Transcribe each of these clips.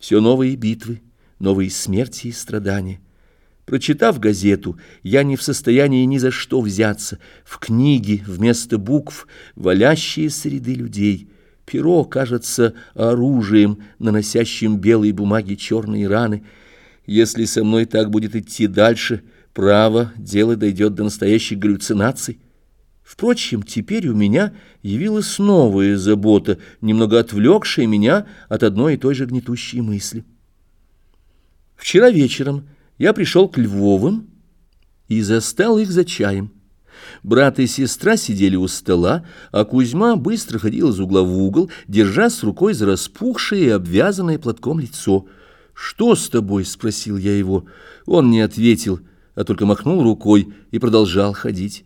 Все новые битвы, новые смерти и страдания. Прочитав газету, я не в состоянии ни за что взяться. В книге вместо букв валящие среды людей. Перо кажется оружием, наносящим белой бумаге черные раны. Если со мной так будет идти дальше, право, дело дойдет до настоящих галлюцинаций. Впрочем, теперь у меня явилась новая забота, немного отвлекшая меня от одной и той же гнетущей мысли. Вчера вечером я пришел к Львовым и застал их за чаем. Брат и сестра сидели у стола, а Кузьма быстро ходил из угла в угол, держа с рукой за распухшее и обвязанное платком лицо. «Что с тобой?» — спросил я его. Он не ответил, а только махнул рукой и продолжал ходить.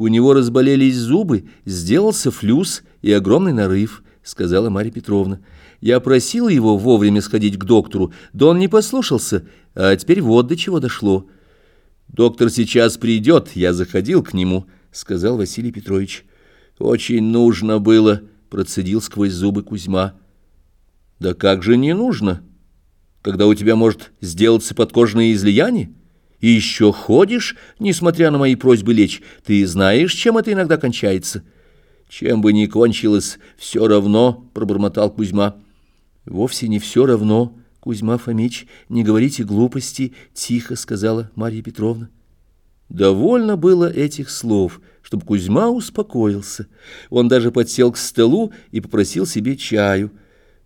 У него разболелись зубы, сделался флюс и огромный нарыв, сказала Марья Петровна. Я просила его вовремя сходить к доктору, да он не послушался, а теперь вот до чего дошло. Доктор сейчас придет, я заходил к нему, сказал Василий Петрович. Очень нужно было, процедил сквозь зубы Кузьма. Да как же не нужно, когда у тебя может сделаться подкожное излияние? И еще ходишь, несмотря на мои просьбы лечь. Ты знаешь, чем это иногда кончается? Чем бы ни кончилось, все равно, — пробормотал Кузьма. Вовсе не все равно, Кузьма Фомич, не говорите глупости, — тихо сказала Марья Петровна. Довольно было этих слов, чтобы Кузьма успокоился. Он даже подсел к столу и попросил себе чаю.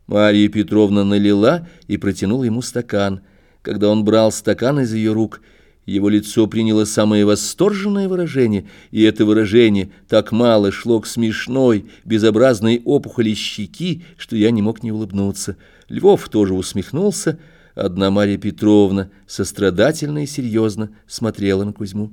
Марья Петровна налила и протянула ему стакан. Когда он брал стакан из ее рук — его лицо приняло самое восторженное выражение, и это выражение так мало шло к смешной, безобразной опухоли щеки, что я не мог не улыбнуться. Львов тоже усмехнулся, одна Марья Петровна сострадательно и серьезно смотрела на Кузьму.